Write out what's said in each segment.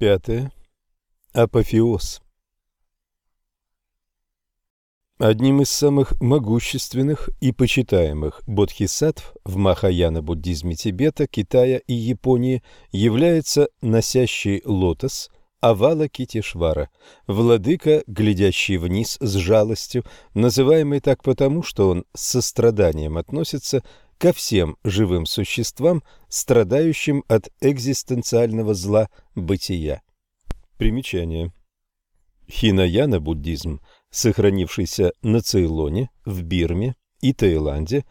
Пятое. Апофеоз. Одним из самых могущественных и почитаемых бодхисаттв в махаяна-буддизме Тибета, Китая и Японии является носящий лотос Авалокитешвара, владыка, глядящий вниз с жалостью, называемый так потому, что он с состраданием относится ко всем живым существам, страдающим от экзистенциального зла бытия. Примечание. Хинаяна-буддизм – сохранившийся на Цейлоне, в Бирме и Таиланде,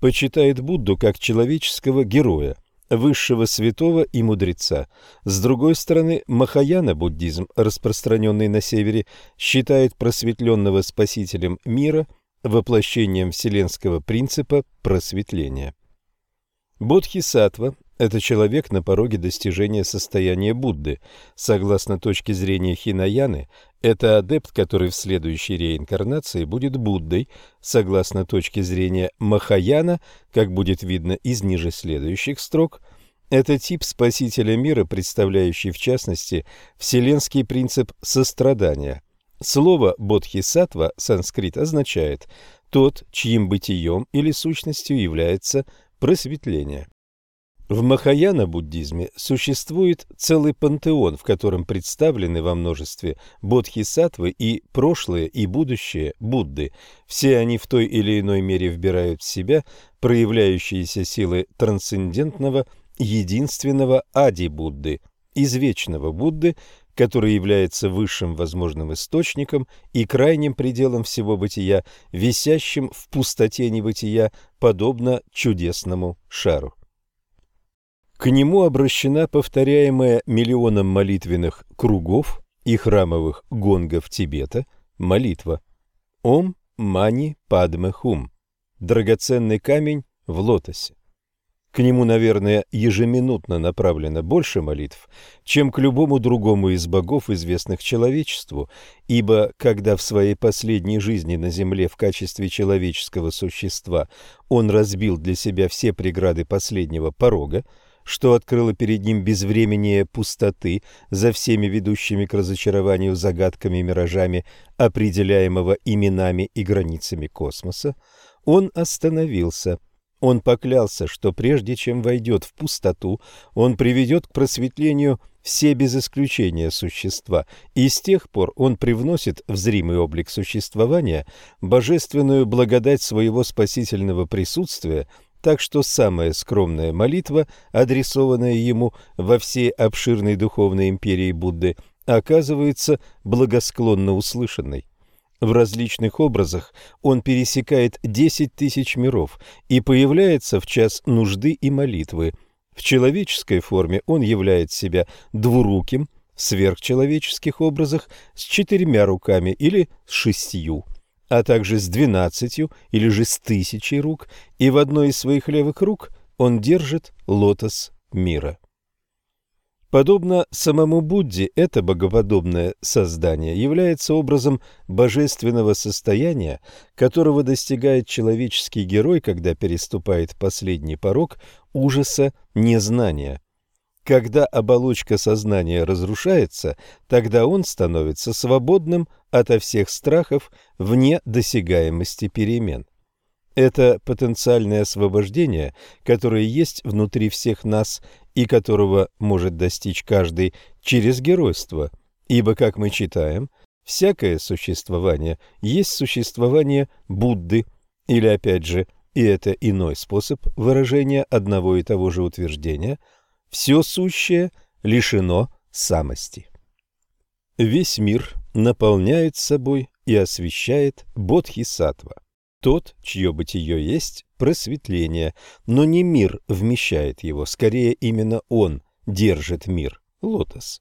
почитает Будду как человеческого героя, высшего святого и мудреца. С другой стороны, Махаяна-буддизм, распространенный на севере, считает просветленного спасителем мира, воплощением вселенского принципа просветления. Бодхисаттва это человек на пороге достижения состояния Будды. Согласно точке зрения Хинаяны, это адепт, который в следующей реинкарнации будет Буддой. Согласно точке зрения Махаяна, как будет видно из ниже следующих строк, это тип спасителя мира, представляющий в частности вселенский принцип сострадания. Слово «бодхисаттва» санскрит означает «тот, чьим бытием или сущностью является просветление». В Махаяна-буддизме существует целый пантеон, в котором представлены во множестве бодхисаттвы и прошлые и будущее Будды. Все они в той или иной мере вбирают в себя проявляющиеся силы трансцендентного единственного Ади-Будды, извечного Будды, который является высшим возможным источником и крайним пределом всего бытия, висящим в пустоте небытия, подобно чудесному шару. К нему обращена повторяемая миллионом молитвенных кругов и храмовых гонгов Тибета молитва «Ом Мани Падме Хум» – драгоценный камень в лотосе. К нему, наверное, ежеминутно направлено больше молитв, чем к любому другому из богов, известных человечеству, ибо когда в своей последней жизни на земле в качестве человеческого существа он разбил для себя все преграды последнего порога, что открыло перед ним безвременные пустоты за всеми ведущими к разочарованию загадками и миражами, определяемого именами и границами космоса, он остановился. Он поклялся, что прежде чем войдет в пустоту, он приведет к просветлению все без исключения существа, и с тех пор он привносит в зримый облик существования божественную благодать своего спасительного присутствия так что самая скромная молитва, адресованная ему во всей обширной духовной империи Будды, оказывается благосклонно услышанной. В различных образах он пересекает десять тысяч миров и появляется в час нужды и молитвы. В человеческой форме он являет себя двуруким, в сверхчеловеческих образах с четырьмя руками или с шестью а также с двенадцатью или же с тысячей рук, и в одной из своих левых рук он держит лотос мира. Подобно самому Будде, это богоподобное создание является образом божественного состояния, которого достигает человеческий герой, когда переступает последний порог ужаса незнания. Когда оболочка сознания разрушается, тогда он становится свободным ото всех страхов вне досягаемости перемен. Это потенциальное освобождение, которое есть внутри всех нас и которого может достичь каждый через геройство, ибо, как мы читаем, всякое существование есть существование Будды, или опять же, и это иной способ выражения одного и того же утверждения – все сущее лишено самости. Весь мир наполняет собой и освещает Бодхисаттва, тот, чье бытие есть просветление, но не мир вмещает его, скорее именно он держит мир, лотос.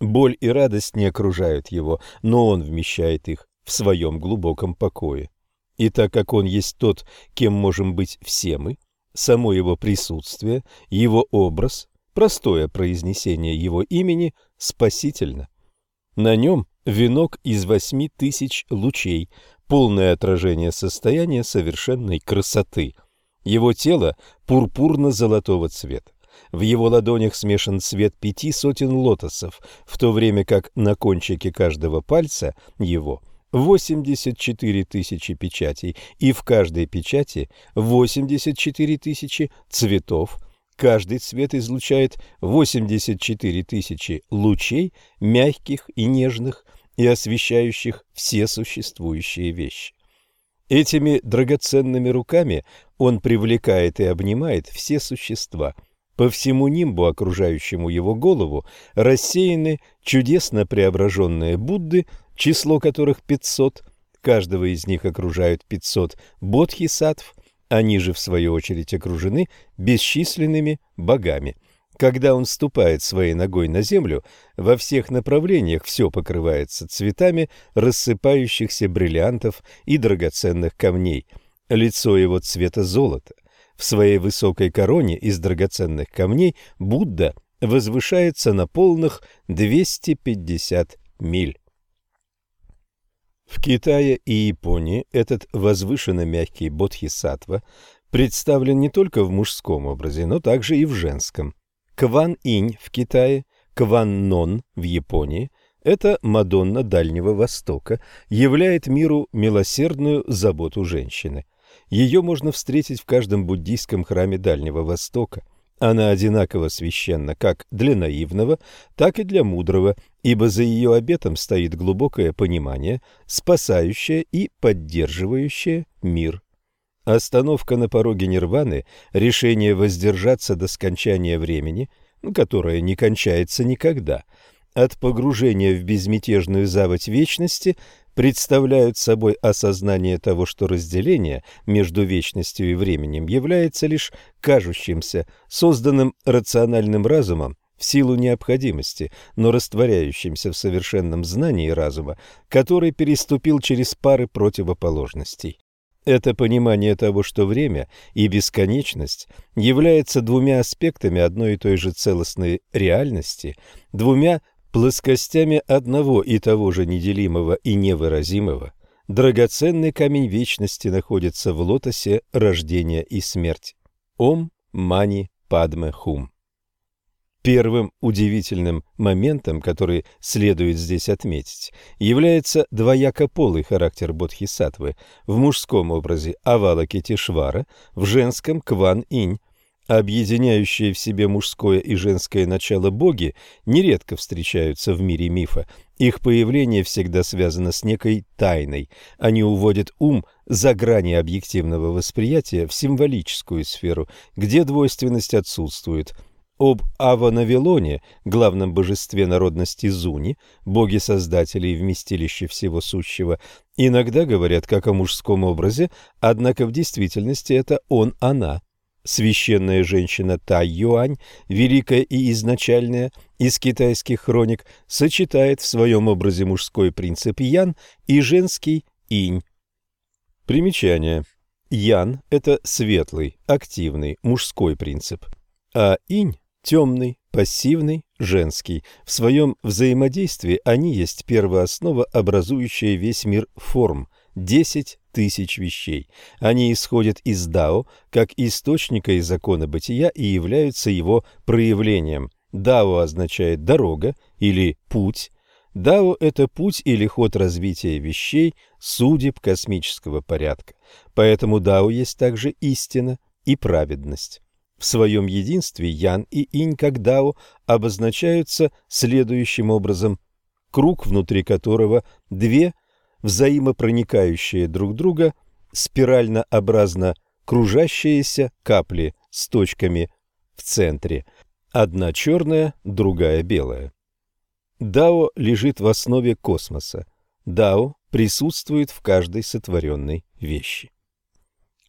Боль и радость не окружают его, но он вмещает их в своем глубоком покое. И так как он есть тот, кем можем быть все мы, само его присутствие, его образ Простое произнесение его имени спасительно. На нем венок из восьми тысяч лучей, полное отражение состояния совершенной красоты. Его тело пурпурно-золотого цвета. В его ладонях смешан цвет пяти сотен лотосов, в то время как на кончике каждого пальца его 84 тысячи печатей, и в каждой печати 84 тысячи цветов. Каждый цвет излучает 84 тысячи лучей, мягких и нежных, и освещающих все существующие вещи. Этими драгоценными руками он привлекает и обнимает все существа. По всему нимбу, окружающему его голову, рассеяны чудесно преображенные Будды, число которых 500, каждого из них окружают 500 бодхисаттв, они же, в свою очередь, окружены бесчисленными богами. Когда он ступает своей ногой на землю, во всех направлениях все покрывается цветами рассыпающихся бриллиантов и драгоценных камней. Лицо его цвета золота. В своей высокой короне из драгоценных камней Будда возвышается на полных 250 миль. В Китае и Японии этот возвышенно мягкий бодхисаттва представлен не только в мужском образе, но также и в женском. Кван-инь в Китае, Кван-нон в Японии – это Мадонна Дальнего Востока, являет миру милосердную заботу женщины. Ее можно встретить в каждом буддийском храме Дальнего Востока. Она одинаково священна как для наивного, так и для мудрого, ибо за ее обетом стоит глубокое понимание, спасающее и поддерживающее мир. Остановка на пороге нирваны, решение воздержаться до скончания времени, которое не кончается никогда, от погружения в безмятежную заводь вечности представляют собой осознание того, что разделение между вечностью и временем является лишь кажущимся, созданным рациональным разумом в силу необходимости, но растворяющимся в совершенном знании разума, который переступил через пары противоположностей. Это понимание того, что время и бесконечность являются двумя аспектами одной и той же целостной реальности, двумя плоскостями одного и того же неделимого и невыразимого, драгоценный камень вечности находится в лотосе рождения и смерти. Ом Мани Падме Хум. Первым удивительным моментом, который следует здесь отметить, является двоякополый характер бодхисаттвы в мужском образе Авалокитишвара, в женском Кван-инь. Объединяющие в себе мужское и женское начало боги нередко встречаются в мире мифа. Их появление всегда связано с некой тайной. Они уводят ум за грани объективного восприятия в символическую сферу, где двойственность отсутствует – об Аванавилоне, главном божестве народности Зуни, боге-создателе и вместилище всего сущего, иногда говорят как о мужском образе, однако в действительности это он-она. Священная женщина Тай-Юань, великая и изначальная, из китайских хроник, сочетает в своем образе мужской принцип Ян и женский Инь. Примечание. Ян – это светлый, активный, мужской принцип, а Инь темный, пассивный, женский. В своем взаимодействии они есть первооснова, образующая весь мир форм, десять тысяч вещей. Они исходят из Дао, как источника и закона бытия и являются его проявлением. Дао означает «дорога» или «путь». Дао – это путь или ход развития вещей, судеб космического порядка. Поэтому Дао есть также истина и праведность. В своем единстве Ян и Инь как Дао обозначаются следующим образом. Круг, внутри которого две взаимопроникающие друг друга спирально-образно кружащиеся капли с точками в центре. Одна черная, другая белая. Дао лежит в основе космоса. Дао присутствует в каждой сотворенной вещи.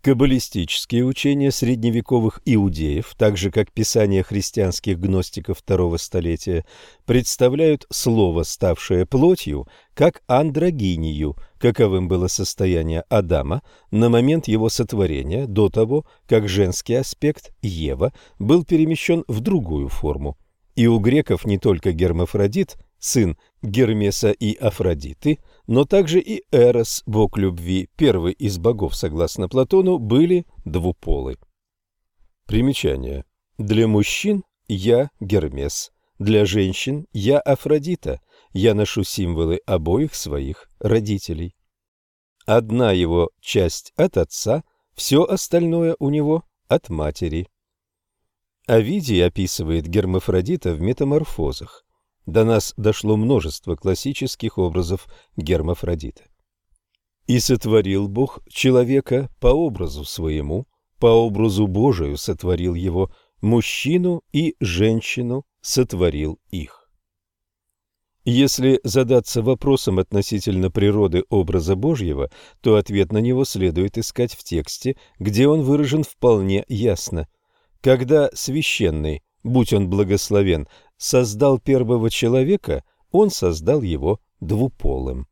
Каббалистические учения средневековых иудеев, так же как писания христианских гностиков второго столетия, представляют слово, ставшее плотью, как андрогинию, каковым было состояние Адама на момент его сотворения, до того, как женский аспект Ева был перемещен в другую форму. И у греков не только гермафродит, сын Гермеса и Афродиты – но также и Эрос, бог любви, первый из богов, согласно Платону, были двуполы. Примечание. Для мужчин я Гермес, для женщин я Афродита, я ношу символы обоих своих родителей. Одна его часть от отца, все остальное у него от матери. Овидий описывает гермафродита в метаморфозах. До нас дошло множество классических образов гермафродита. «И сотворил Бог человека по образу своему, по образу Божию сотворил его, мужчину и женщину сотворил их». Если задаться вопросом относительно природы образа Божьего, то ответ на него следует искать в тексте, где он выражен вполне ясно. Когда священный, будь он благословен, создал первого человека, он создал его двуполым.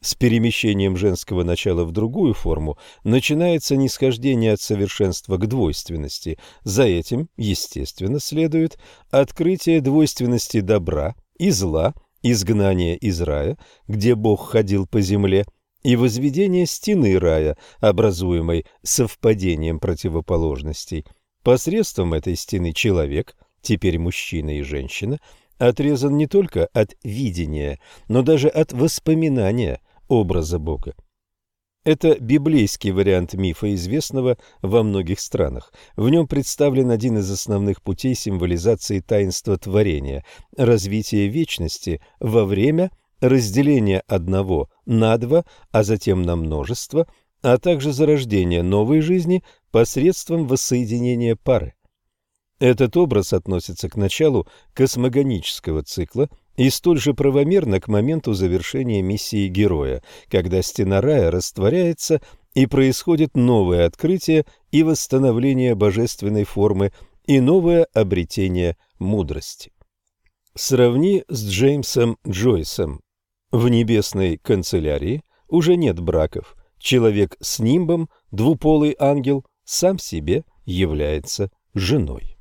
С перемещением женского начала в другую форму начинается нисхождение от совершенства к двойственности. За этим, естественно, следует открытие двойственности добра и зла – изгнание из рая, где Бог ходил по земле, и возведение стены рая, образуемой совпадением противоположностей. Посредством этой стены человек, теперь мужчина и женщина, отрезан не только от видения, но даже от воспоминания образа Бога. Это библейский вариант мифа, известного во многих странах. В нем представлен один из основных путей символизации таинства творения – развитие вечности во время разделения одного на два, а затем на множество, а также зарождение новой жизни посредством воссоединения пары. Этот образ относится к началу космогонического цикла – и столь же правомерно к моменту завершения миссии героя, когда стена рая растворяется и происходит новое открытие и восстановление божественной формы и новое обретение мудрости. Сравни с Джеймсом Джойсом. В небесной канцелярии уже нет браков. Человек с нимбом, двуполый ангел, сам себе является женой.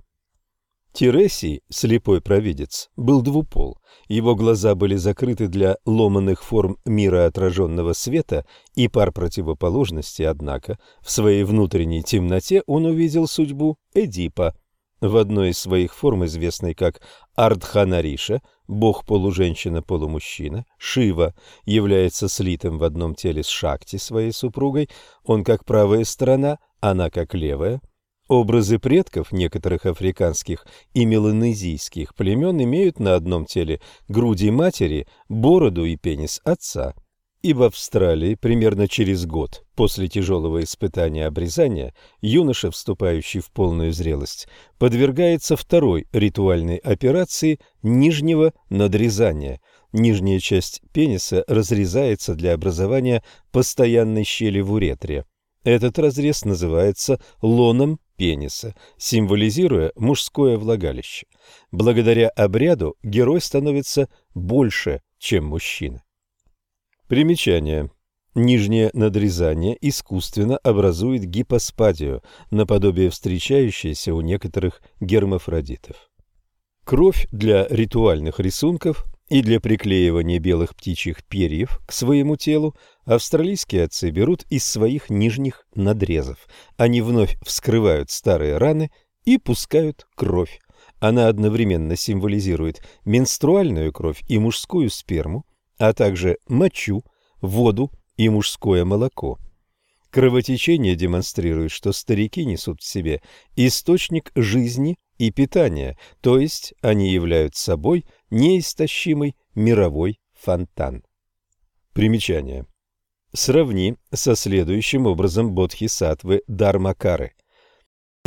Тересий, слепой провидец, был двупол. Его глаза были закрыты для ломаных форм мира отраженного света и пар противоположности, однако в своей внутренней темноте он увидел судьбу Эдипа. В одной из своих форм, известной как Ардханариша, бог-полуженщина-полумужчина, Шива является слитым в одном теле с Шакти, своей супругой, он как правая сторона, она как левая – Образы предков некоторых африканских и меланезийских племен имеют на одном теле груди матери, бороду и пенис отца. И в Австралии примерно через год после тяжелого испытания обрезания юноша, вступающий в полную зрелость, подвергается второй ритуальной операции нижнего надрезания. Нижняя часть пениса разрезается для образования постоянной щели в уретре. Этот разрез называется лоном пениса, символизируя мужское влагалище. Благодаря обряду герой становится больше, чем мужчина. Примечание. Нижнее надрезание искусственно образует гипоспадию, наподобие встречающейся у некоторых гермафродитов. Кровь для ритуальных рисунков и для приклеивания белых птичьих перьев к своему телу австралийские отцы берут из своих нижних надрезов. Они вновь вскрывают старые раны и пускают кровь. Она одновременно символизирует менструальную кровь и мужскую сперму, а также мочу, воду и мужское молоко. Кровотечение демонстрирует, что старики несут в себе источник жизни и питания, то есть они являются собой неистощимый мировой фонтан. Примечание. Сравни со следующим образом бодхисаттвы Дармакары.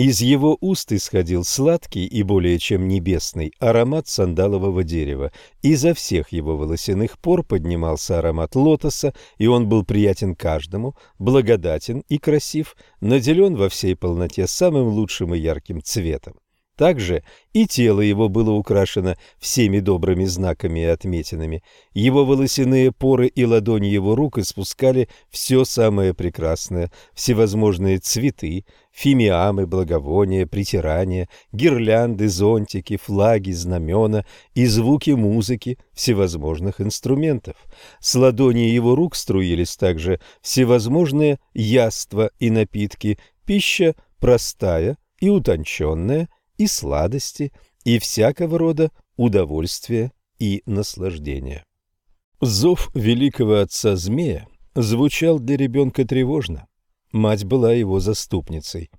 Из его уст исходил сладкий и более чем небесный аромат сандалового дерева. Изо всех его волосяных пор поднимался аромат лотоса, и он был приятен каждому, благодатен и красив, наделен во всей полноте самым лучшим и ярким цветом. Также и тело его было украшено всеми добрыми знаками и отметинами. Его волосяные поры и ладони его рук испускали все самое прекрасное, всевозможные цветы, фимиамы, благовония, притирания, гирлянды, зонтики, флаги, знамена и звуки музыки всевозможных инструментов. С ладони его рук струились также всевозможные яства и напитки, пища простая и утонченная – и сладости, и всякого рода удовольствия и наслаждения. Зов великого отца змея звучал для ребенка тревожно. Мать была его заступницей.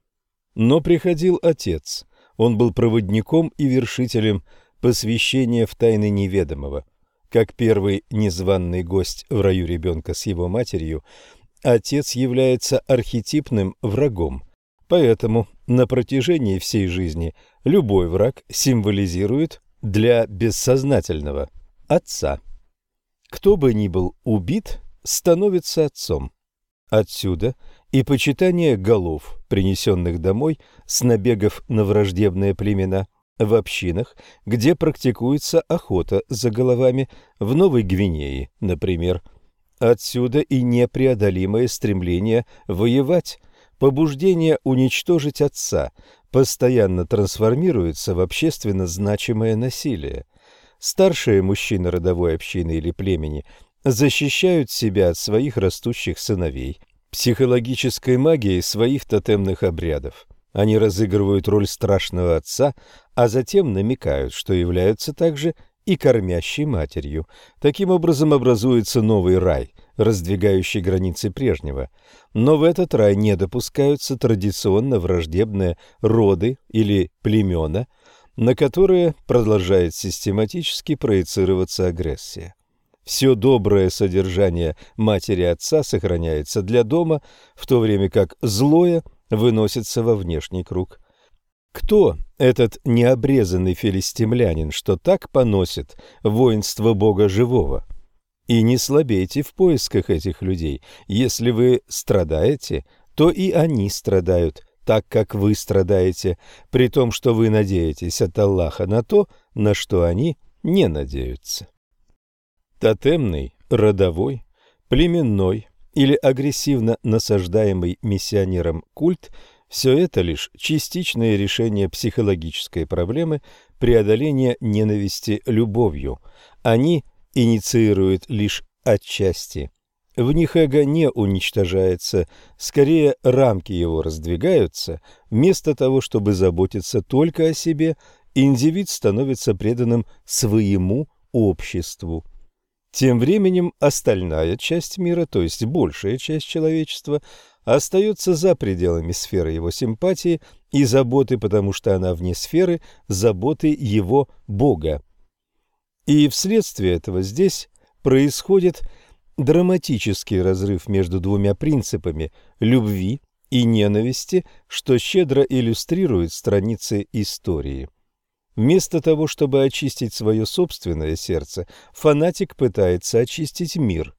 Но приходил отец. Он был проводником и вершителем посвящения в тайны неведомого. Как первый незваный гость в раю ребенка с его матерью, отец является архетипным врагом. Поэтому на протяжении всей жизни любой враг символизирует для бессознательного отца. Кто бы ни был убит, становится отцом. Отсюда и почитание голов, принесенных домой с набегов на враждебные племена в общинах, где практикуется охота за головами, в Новой Гвинее, например. Отсюда и непреодолимое стремление воевать, побуждение уничтожить отца, постоянно трансформируется в общественно значимое насилие. Старшие мужчины родовой общины или племени защищают себя от своих растущих сыновей – психологической магией своих тотемных обрядов. Они разыгрывают роль страшного отца, а затем намекают, что являются также и кормящей матерью. Таким образом образуется новый рай, раздвигающий границы прежнего. Но в этот рай не допускаются традиционно враждебные роды или племена, на которые продолжает систематически проецироваться агрессия. Все доброе содержание матери отца сохраняется для дома, в то время как злое выносится во внешний круг. Кто этот необрезанный филистимлянин, что так поносит воинство Бога живого? И не слабейте в поисках этих людей. Если вы страдаете, то и они страдают, так как вы страдаете, при том, что вы надеетесь от Аллаха на то, на что они не надеются. Тотемный, родовой, племенной или агрессивно насаждаемый миссионером культ – все это лишь частичное решение психологической проблемы преодоления ненависти любовью. Они инициируют лишь отчасти. В них эго не уничтожается, скорее рамки его раздвигаются. Вместо того, чтобы заботиться только о себе, индивид становится преданным своему обществу. Тем временем остальная часть мира, то есть большая часть человечества, остается за пределами сферы его симпатии и заботы, потому что она вне сферы заботы его Бога. И вследствие этого здесь происходит драматический разрыв между двумя принципами любви и ненависти, что щедро иллюстрирует страницы истории. Вместо того, чтобы очистить свое собственное сердце, фанатик пытается очистить мир.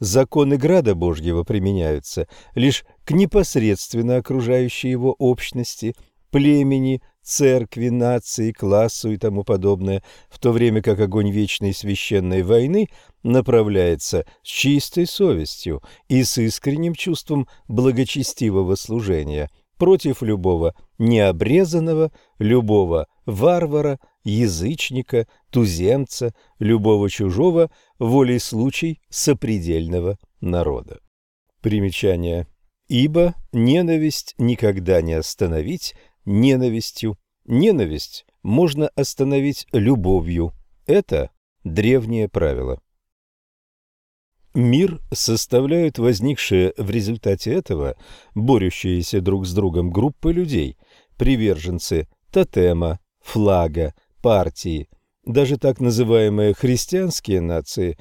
Законы града Божьего применяются лишь к непосредственно окружающей его общности, племени, церкви, нации, классу и тому подобное, в то время как огонь вечной священной войны направляется с чистой совестью и с искренним чувством благочестивого служения – против любого необрезанного, любого варвара, язычника, туземца, любого чужого, волей случай сопредельного народа. Примечание. Ибо ненависть никогда не остановить ненавистью. Ненависть можно остановить любовью. Это древнее правило. Мир составляют возникшие в результате этого борющиеся друг с другом группы людей, приверженцы тотема, флага, партии, даже так называемые христианские нации,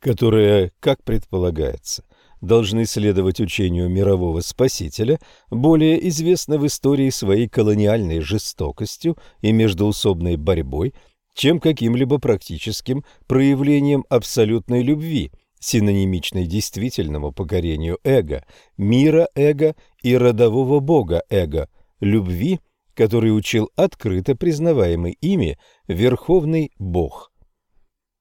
которые, как предполагается, должны следовать учению мирового спасителя, более известны в истории своей колониальной жестокостью и междоусобной борьбой, чем каким-либо практическим проявлением абсолютной любви – синонимичной действительному покорению эго, мира эго и родового бога эго, любви, который учил открыто признаваемый ими Верховный Бог.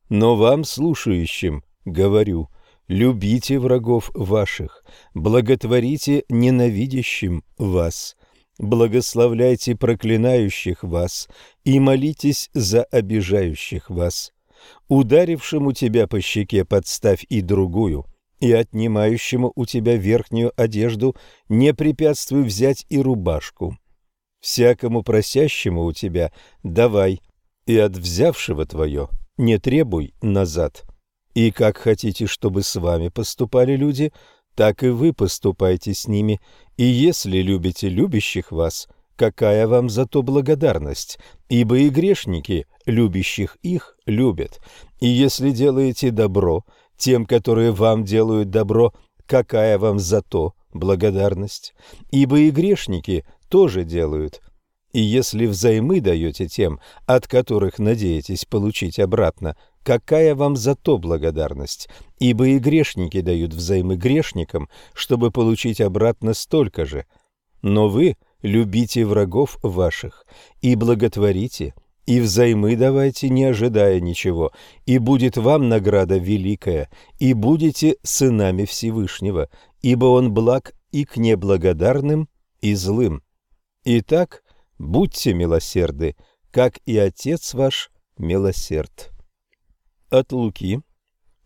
Но вам, слушающим, говорю, любите врагов ваших, благотворите ненавидящим вас, благословляйте проклинающих вас и молитесь за обижающих вас Ударившему тебя по щеке подставь и другую, и отнимающему у тебя верхнюю одежду не препятствуй взять и рубашку. Всякому просящему у тебя давай, и от взявшего твое не требуй назад. И как хотите, чтобы с вами поступали люди, так и вы поступайте с ними. И если любите любящих вас, какая вам за то благодарность? Ибо и грешники, любящих их, любят. И если делаете добро тем, которые вам делают добро, какая вам за то благодарность? Ибо и грешники тоже делают. И если взаймы даете тем, от которых надеетесь получить обратно, какая вам за то благодарность? Ибо и грешники дают взаймы грешникам, чтобы получить обратно столько же. Но вы любите врагов ваших и благотворите, и взаймы давайте, не ожидая ничего, и будет вам награда великая, и будете сынами Всевышнего, ибо Он благ и к неблагодарным, и злым. Итак, будьте милосерды, как и Отец ваш милосерд. От Луки,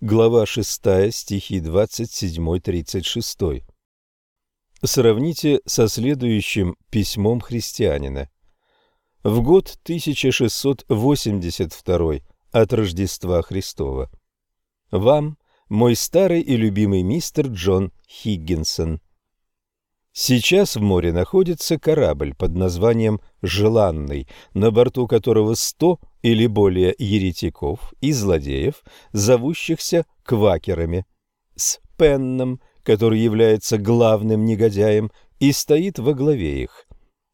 глава 6, стихи 27-36. Сравните со следующим письмом христианина. В год 1682 от Рождества Христова. Вам, мой старый и любимый мистер Джон Хиггинсон. Сейчас в море находится корабль под названием «Желанный», на борту которого сто или более еретиков и злодеев, зовущихся квакерами, с Пенном, который является главным негодяем и стоит во главе их.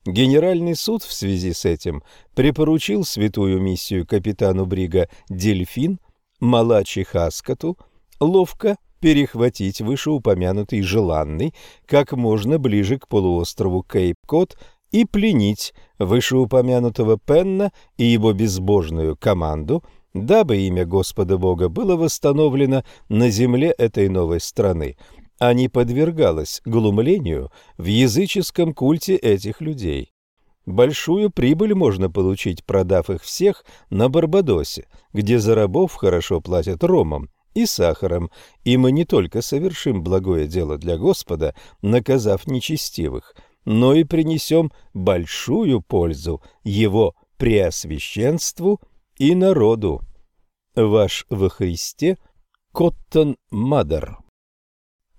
Генеральный суд в связи с этим припоручил святую миссию капитану брига «Дельфин» Малачи Хаскату ловко перехватить вышеупомянутый желанный как можно ближе к полуострову Кейп-Кот и пленить вышеупомянутого Пенна и его безбожную команду, дабы имя Господа Бога было восстановлено на земле этой новой страны, а не подвергалось глумлению в языческом культе этих людей. Большую прибыль можно получить, продав их всех на Барбадосе, где за рабов хорошо платят ромом, и сахаром, и мы не только совершим благое дело для Господа, наказав нечестивых, но и принесем большую пользу Его преосвященству и народу. Ваш во Христе Коттон Мадер.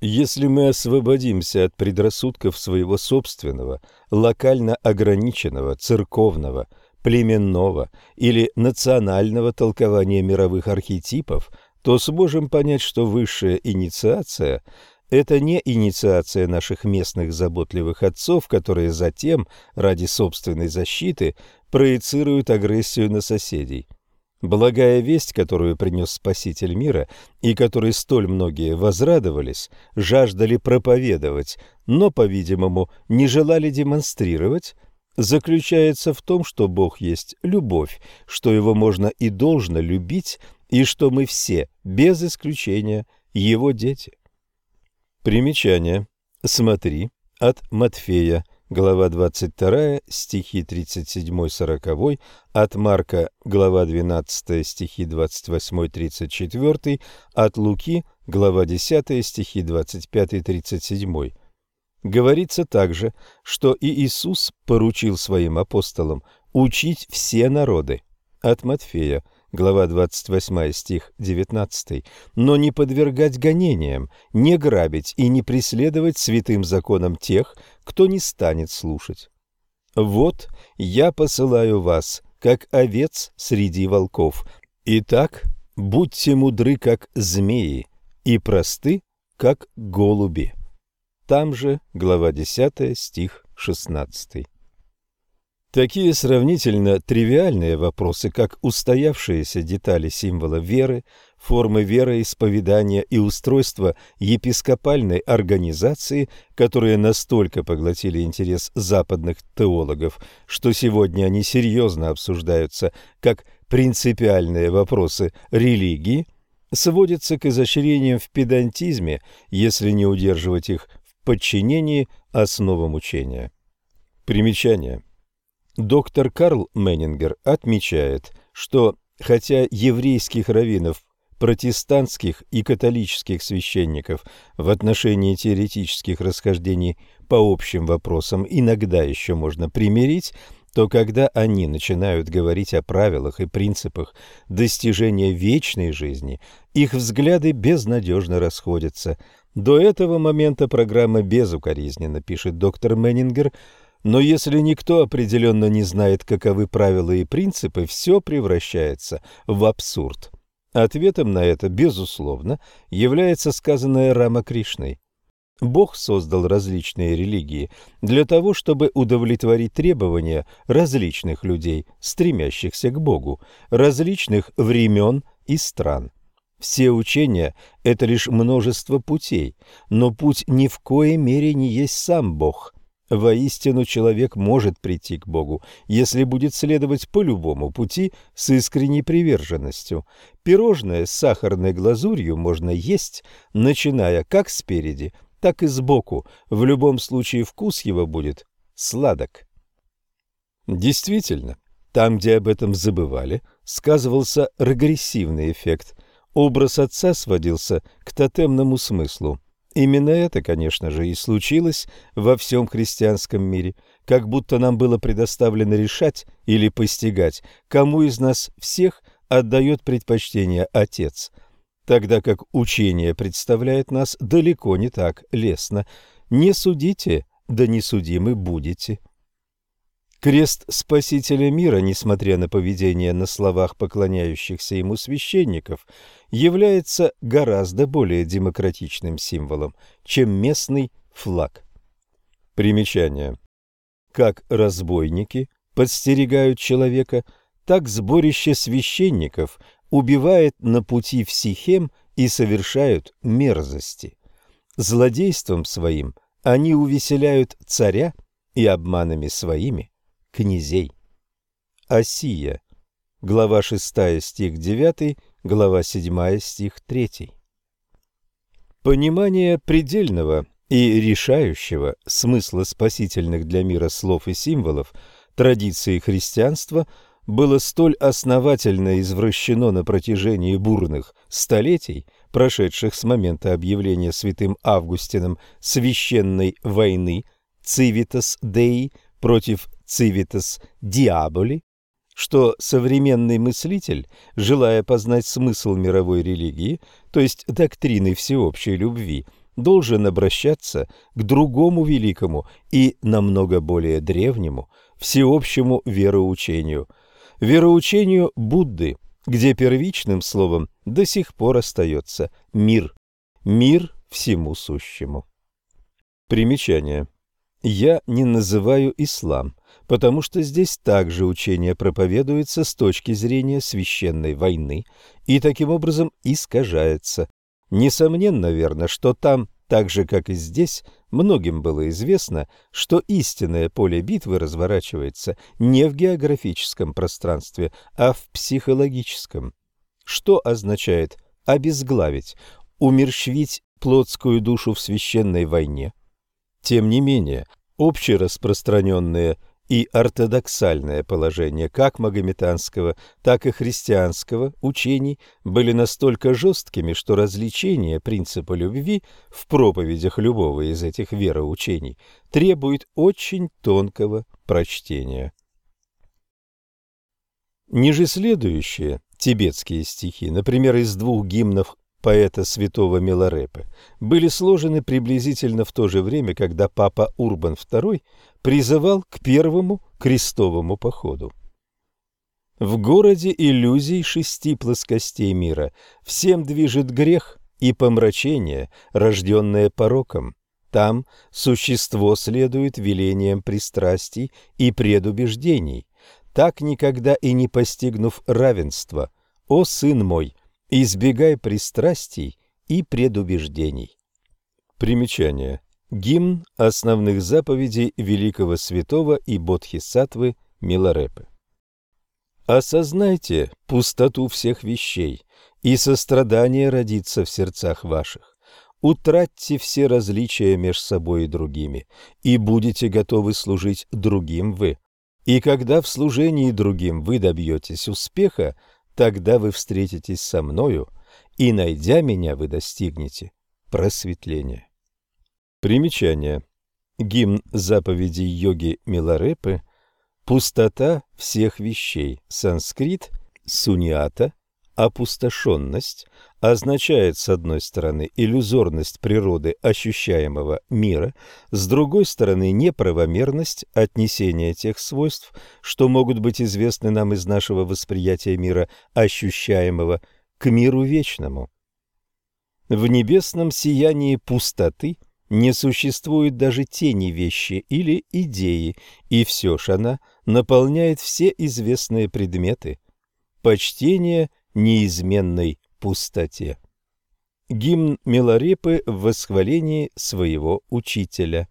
Если мы освободимся от предрассудков своего собственного, локально ограниченного, церковного, племенного или национального толкования мировых архетипов – то сможем понять, что высшая инициация – это не инициация наших местных заботливых отцов, которые затем, ради собственной защиты, проецируют агрессию на соседей. Благая весть, которую принес Спаситель мира, и которой столь многие возрадовались, жаждали проповедовать, но, по-видимому, не желали демонстрировать, заключается в том, что Бог есть любовь, что Его можно и должно любить – и что мы все, без исключения, его дети. Примечание. Смотри, от Матфея, глава 22, стихи 37-40, от Марка, глава 12, стихи 28-34, от Луки, глава 10, стихи 25-37. Говорится также, что и Иисус поручил своим апостолам учить все народы. От Матфея, глава 28 стих 19, но не подвергать гонениям, не грабить и не преследовать святым законом тех, кто не станет слушать. Вот я посылаю вас, как овец среди волков. Итак, будьте мудры, как змеи, и просты, как голуби. Там же глава 10 стих 16. Такие сравнительно тривиальные вопросы, как устоявшиеся детали символа веры, формы вероисповедания и устройство епископальной организации, которые настолько поглотили интерес западных теологов, что сегодня они серьезно обсуждаются как принципиальные вопросы религии, сводятся к изощрениям в педантизме, если не удерживать их в подчинении основам учения. Примечание. Доктор Карл Меннингер отмечает, что хотя еврейских раввинов протестантских и католических священников в отношении теоретических расхождений по общим вопросам иногда еще можно примирить, то когда они начинают говорить о правилах и принципах достижения вечной жизни, их взгляды безнадежно расходятся. До этого момента программа безукоризненна, пишет доктор Меннингер, но если никто определенно не знает, каковы правила и принципы, все превращается в абсурд. Ответом на это, безусловно, является сказанное Рама Кришной. Бог создал различные религии для того, чтобы удовлетворить требования различных людей, стремящихся к Богу, различных времен и стран. Все учения – это лишь множество путей, но путь ни в коей мере не есть сам Бог. Воистину человек может прийти к Богу, если будет следовать по любому пути с искренней приверженностью. Пирожное с сахарной глазурью можно есть, начиная как спереди – так и сбоку. В любом случае вкус его будет сладок. Действительно, там, где об этом забывали, сказывался регрессивный эффект. Образ отца сводился к тотемному смыслу. Именно это, конечно же, и случилось во всем христианском мире, как будто нам было предоставлено решать или постигать, кому из нас всех отдает предпочтение отец – тогда как учение представляет нас далеко не так лестно. Не судите, да не судимы будете. Крест Спасителя мира, несмотря на поведение на словах поклоняющихся ему священников, является гораздо более демократичным символом, чем местный флаг. Примечание. Как разбойники подстерегают человека, так сборище священников убивает на пути в Сихем и совершают мерзости. Злодейством своим они увеселяют царя и обманами своими князей. Осия, глава 6 стих 9, глава 7 стих 3. Понимание предельного и решающего смысла спасительных для мира слов и символов традиции христианства – было столь основательно извращено на протяжении бурных столетий, прошедших с момента объявления святым Августином священной войны Civitas Dei против Civitas Diaboli, что современный мыслитель, желая познать смысл мировой религии, то есть доктрины всеобщей любви, должен обращаться к другому великому и намного более древнему всеобщему вероучению – вероучению Будды, где первичным словом до сих пор остается мир, мир всему сущему. Примечание. Я не называю ислам, потому что здесь также учение проповедуется с точки зрения священной войны и таким образом искажается. Несомненно верно, что там, так же как и здесь, Многим было известно, что истинное поле битвы разворачивается не в географическом пространстве, а в психологическом. Что означает обезглавить, умерщвить плотскую душу в священной войне? Тем не менее, общераспространенные и ортодоксальное положение как магометанского, так и христианского учений были настолько жесткими, что развлечение принципа любви в проповедях любого из этих вероучений требует очень тонкого прочтения. Ниже следующие тибетские стихи, например, из двух гимнов поэта святого Миларепы, были сложены приблизительно в то же время, когда папа Урбан II призывал к первому крестовому походу. В городе иллюзий шести плоскостей мира всем движет грех и помрачение, рожденное пороком. Там существо следует велениям пристрастий и предубеждений, так никогда и не постигнув равенства. О, сын мой, избегай пристрастий и предубеждений. Примечание. Гимн основных заповедей великого святого и бодхисаттвы Миларепы. Осознайте пустоту всех вещей, и сострадание родится в сердцах ваших. Утратьте все различия между собой и другими, и будете готовы служить другим вы. И когда в служении другим вы добьетесь успеха, тогда вы встретитесь со мною, и, найдя меня, вы достигнете просветления. Примечание. Гимн заповедей йоги Миларепы «Пустота всех вещей» санскрит «суньята» опустошенность означает, с одной стороны, иллюзорность природы ощущаемого мира, с другой стороны, неправомерность отнесения тех свойств, что могут быть известны нам из нашего восприятия мира ощущаемого, к миру вечному. В небесном сиянии пустоты не существует даже тени вещи или идеи, и все ж она наполняет все известные предметы. Почтение неизменной пустоте. Гимн Миларепы в восхвалении своего учителя.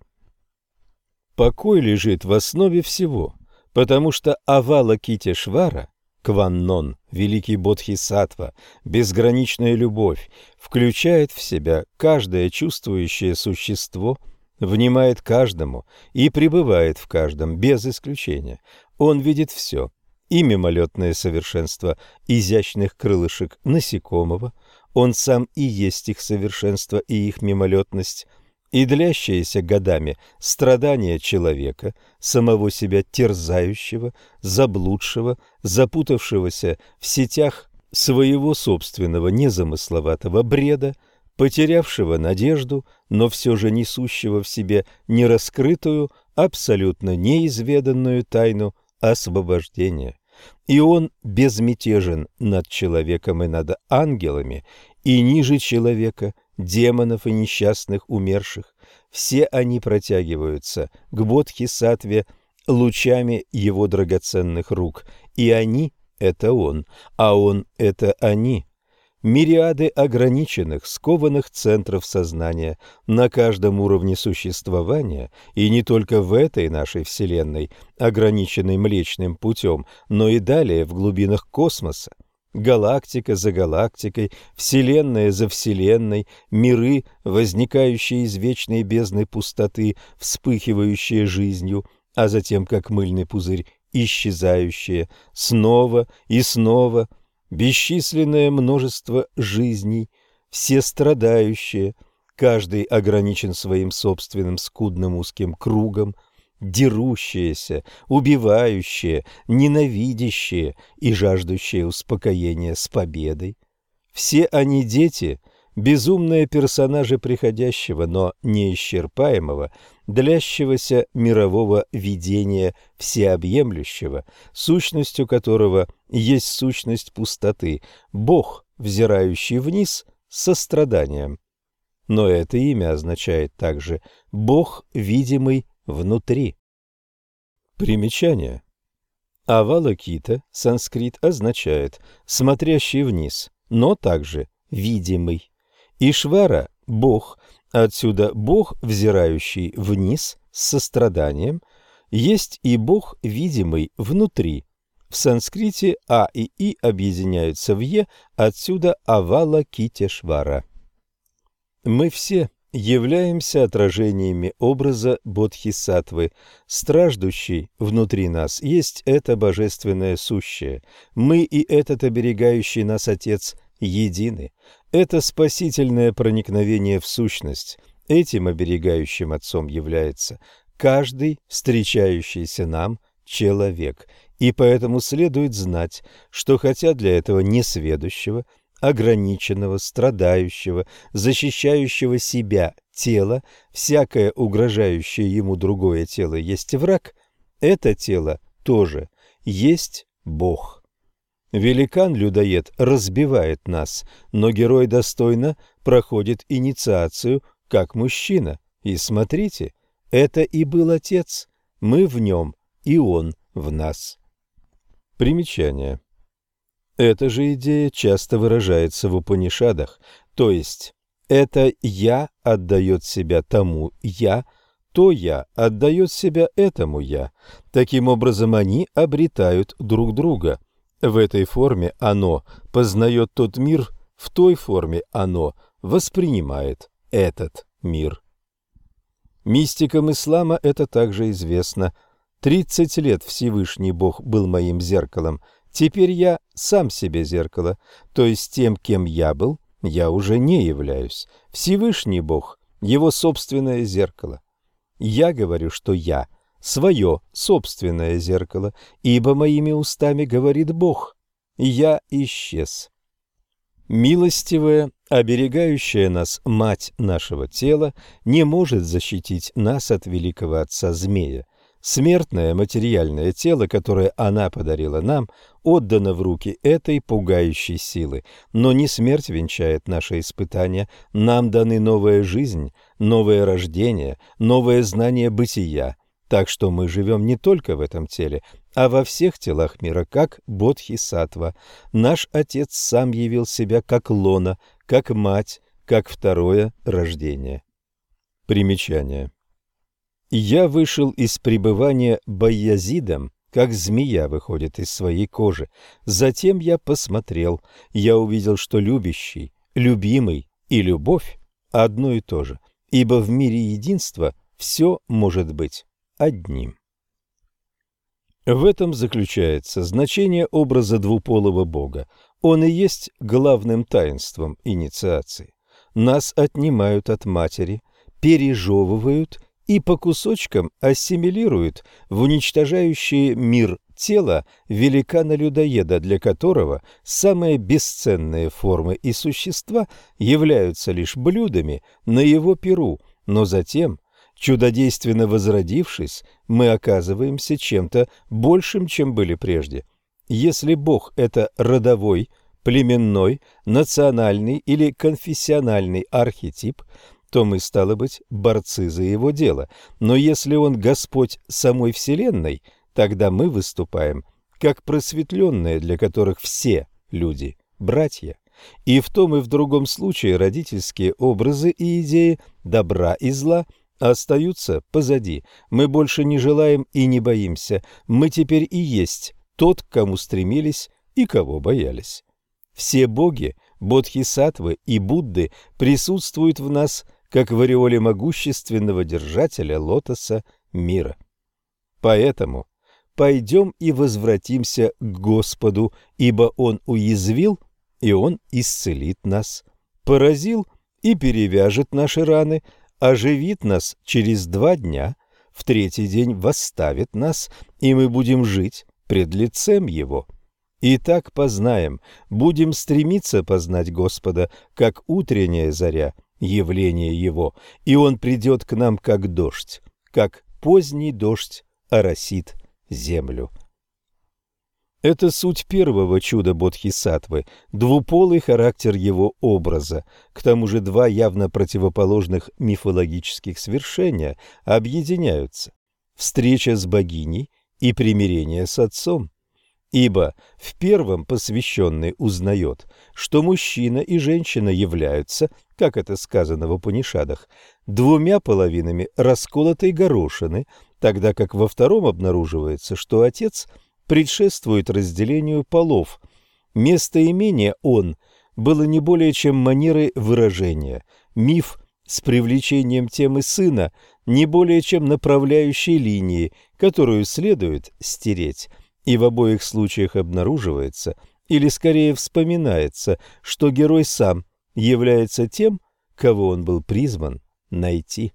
Покой лежит в основе всего, потому что Авала Китешвара, Кваннон, великий Бодхисаттва, безграничная любовь, включает в себя каждое чувствующее существо, внимает каждому и пребывает в каждом без исключения. Он видит все, и мимолетное совершенство изящных крылышек насекомого, он сам и есть их совершенство и их мимолетность, и длящиеся годами страдания человека, самого себя терзающего, заблудшего, запутавшегося в сетях своего собственного незамысловатого бреда, потерявшего надежду, но все же несущего в себе нераскрытую, абсолютно неизведанную тайну освобождения. И он безмятежен над человеком и над ангелами, и ниже человека, демонов и несчастных умерших. Все они протягиваются к Бодхисаттве лучами его драгоценных рук, и они — это он, а он — это они мириады ограниченных, скованных центров сознания на каждом уровне существования, и не только в этой нашей Вселенной, ограниченной Млечным путем, но и далее в глубинах космоса. Галактика за галактикой, Вселенная за Вселенной, миры, возникающие из вечной бездны пустоты, вспыхивающие жизнью, а затем, как мыльный пузырь, исчезающие, снова и снова – бесчисленное множество жизней, все страдающие, каждый ограничен своим собственным скудным узким кругом, дерущиеся, убивающие, ненавидящие и жаждущие успокоения с победой. Все они дети безумные персонажи приходящего, но неисчерпаемого, длящегося мирового видения всеобъемлющего, сущностью которого есть сущность пустоты, Бог, взирающий вниз со страданием. Но это имя означает также Бог, видимый внутри. Примечание. Авалакита, санскрит, означает «смотрящий вниз», но также «видимый». Ишвара – Бог, отсюда Бог, взирающий вниз с состраданием, есть и Бог, видимый внутри. В санскрите А и И объединяются в Е, отсюда Авала Китешвара. Мы все являемся отражениями образа Бодхисаттвы. Страждущий внутри нас есть это божественное сущее. Мы и этот оберегающий нас Отец едины. Это спасительное проникновение в сущность. Этим оберегающим отцом является каждый встречающийся нам человек. И поэтому следует знать, что хотя для этого несведущего, ограниченного, страдающего, защищающего себя тела, всякое угрожающее ему другое тело есть враг, это тело тоже есть Бог. Великан-людоед разбивает нас, но герой достойно проходит инициацию как мужчина. И смотрите, это и был отец, мы в нем, и он в нас. Примечание. Эта же идея часто выражается в Упанишадах, то есть это «я» отдает себя тому «я», то «я» отдает себя этому «я». Таким образом, они обретают друг друга – в этой форме оно познает тот мир, в той форме оно воспринимает этот мир. Мистикам ислама это также известно. Тридцать лет Всевышний Бог был моим зеркалом, теперь я сам себе зеркало, то есть тем, кем я был, я уже не являюсь. Всевышний Бог – его собственное зеркало. Я говорю, что я – свое собственное зеркало, ибо моими устами говорит Бог. Я исчез. Милостивая, оберегающая нас мать нашего тела, не может защитить нас от великого отца змея. Смертное материальное тело, которое она подарила нам, отдано в руки этой пугающей силы. Но не смерть венчает наше испытание, нам даны новая жизнь, новое рождение, новое знание бытия. Так что мы живем не только в этом теле, а во всех телах мира, как Бодхисаттва. Наш Отец сам явил себя как лона, как мать, как второе рождение. Примечание. Я вышел из пребывания Баязидом, как змея выходит из своей кожи. Затем я посмотрел, я увидел, что любящий, любимый и любовь одно и то же, ибо в мире единства все может быть одним. В этом заключается значение образа двуполого Бога. Он и есть главным таинством инициации. Нас отнимают от матери, пережевывают и по кусочкам ассимилируют в уничтожающее мир тело великана-людоеда, для которого самые бесценные формы и существа являются лишь блюдами на его перу, но затем – Чудодейственно возродившись, мы оказываемся чем-то большим, чем были прежде. Если Бог – это родовой, племенной, национальный или конфессиональный архетип, то мы, стало быть, борцы за его дело. Но если он Господь самой Вселенной, тогда мы выступаем как просветленные, для которых все люди – братья. И в том и в другом случае родительские образы и идеи добра и зла – остаются позади. Мы больше не желаем и не боимся. Мы теперь и есть тот, к кому стремились и кого боялись. Все боги, бодхисаттвы и Будды присутствуют в нас, как в ореоле могущественного держателя лотоса мира. Поэтому пойдем и возвратимся к Господу, ибо Он уязвил, и Он исцелит нас, поразил и перевяжет наши раны, оживит нас через два дня, в третий день восставит нас, и мы будем жить пред лицем Его. И так познаем, будем стремиться познать Господа, как утренняя заря, явление Его, и Он придет к нам, как дождь, как поздний дождь оросит землю. Это суть первого чуда Бодхисаттвы, двуполый характер его образа. К тому же два явно противоположных мифологических свершения объединяются. Встреча с богиней и примирение с отцом. Ибо в первом посвященный узнает, что мужчина и женщина являются, как это сказано в Упанишадах, двумя половинами расколотой горошины, тогда как во втором обнаруживается, что отец – предшествует разделению полов. Местоимение «он» было не более чем манерой выражения. Миф с привлечением темы сына не более чем направляющей линии, которую следует стереть. И в обоих случаях обнаруживается, или скорее вспоминается, что герой сам является тем, кого он был призван найти.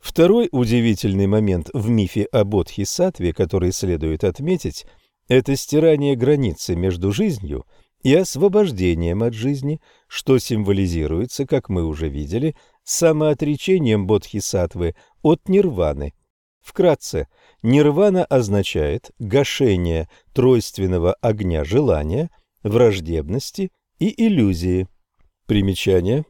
Второй удивительный момент в мифе о Бодхисаттве, который следует отметить, это стирание границы между жизнью и освобождением от жизни, что символизируется, как мы уже видели, самоотречением Бодхисаттвы от нирваны. Вкратце, нирвана означает гашение тройственного огня желания, враждебности и иллюзии. Примечание –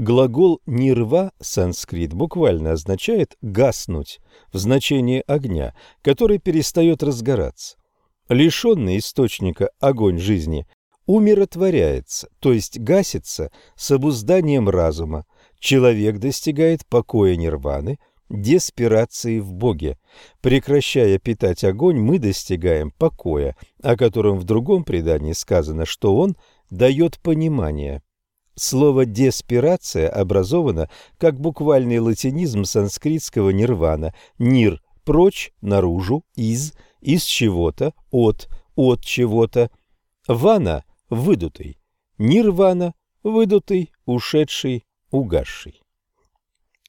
Глагол «нирва» санскрит буквально означает «гаснуть» в значении огня, который перестает разгораться. Лишенный источника огонь жизни умиротворяется, то есть гасится с обузданием разума. Человек достигает покоя нирваны, деспирации в Боге. Прекращая питать огонь, мы достигаем покоя, о котором в другом предании сказано, что он дает понимание. Слово «деспирация» образовано как буквальный латинизм санскритского «нирвана» – «нир» – прочь, наружу, из, из чего-то, от, от чего-то, «вана» – выдутый. нирвана, выдутый, ушедший, угасший.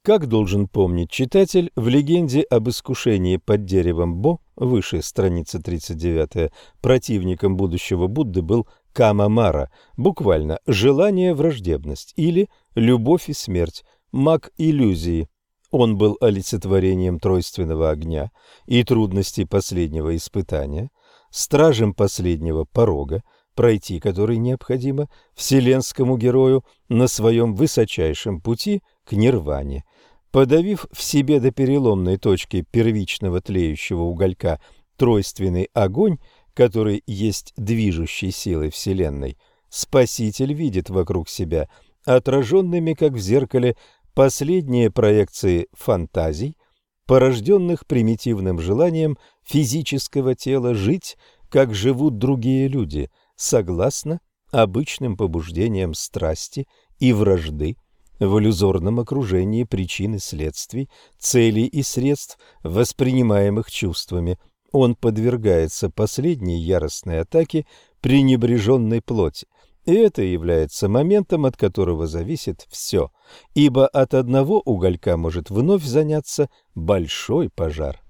Как должен помнить читатель, в легенде об искушении под деревом Бо, выше страница 39, противником будущего Будды был Камамара, буквально «желание враждебность» или «любовь и смерть», маг иллюзии. Он был олицетворением тройственного огня и трудностей последнего испытания, стражем последнего порога, пройти который необходимо вселенскому герою на своем высочайшем пути к нирване. Подавив в себе до переломной точки первичного тлеющего уголька тройственный огонь, который есть движущей силой Вселенной, Спаситель видит вокруг себя отраженными, как в зеркале, последние проекции фантазий, порожденных примитивным желанием физического тела жить, как живут другие люди, согласно обычным побуждениям страсти и вражды, в иллюзорном окружении причин и следствий, целей и средств, воспринимаемых чувствами. Он подвергается последней яростной атаке пренебреженной плоти, и это является моментом, от которого зависит все, ибо от одного уголька может вновь заняться большой пожар.